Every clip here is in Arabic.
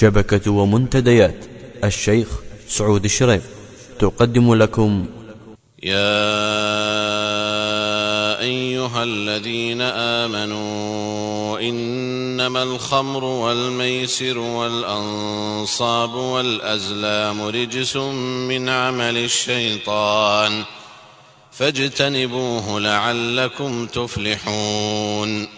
شبكة ومنتديات. الشيخ سعود الشريف. تقدم لكم. يا أيها الذين آمنوا إنما الخمر والميسر والأنصاب والأزلام رجس من عمل الشيطان. فاجتنبوه لعلكم تفلحون.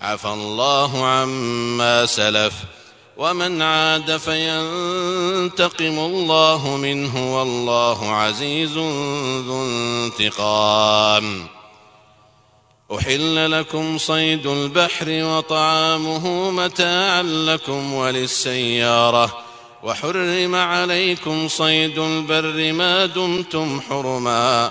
عفى الله عما سلف ومن عاد فينتقم الله منه والله عزيز ذو انتقام. أحل لكم صيد البحر وطعامه متاعا لكم وللسيارة وحرم عليكم صيد البر ما دمتم حرما.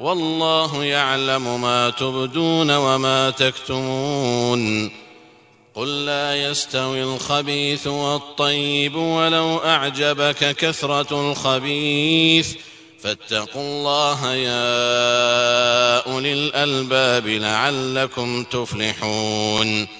والله يعلم ما تبدون وما تكتمون. قل لا يستوي الخبيث والطيب ولو أعجبك كثرة الخبيث. فاتقوا الله يا أولي الألباب لعلكم تفلحون.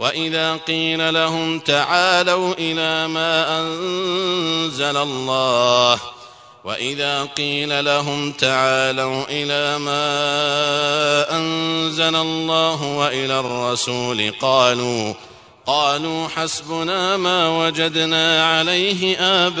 وإذا قيل لهم تعالوا إلى ما أنزل الله وإذا قيل لهم تعالوا إلى ما أنزل الله وإلى الرسول قالوا قالوا حسبنا ما وجدنا عليه آباءنا.